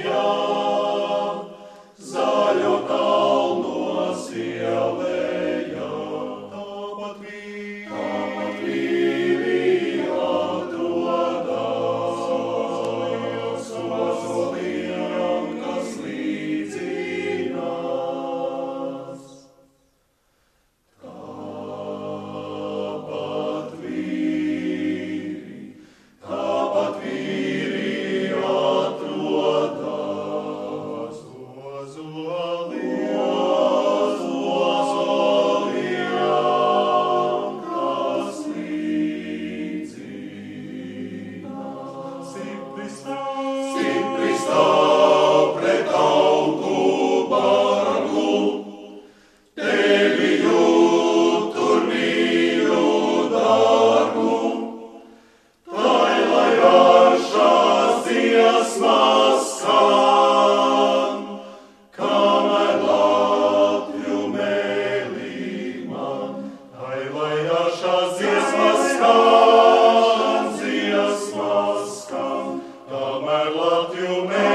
Hallelujah. my love to make.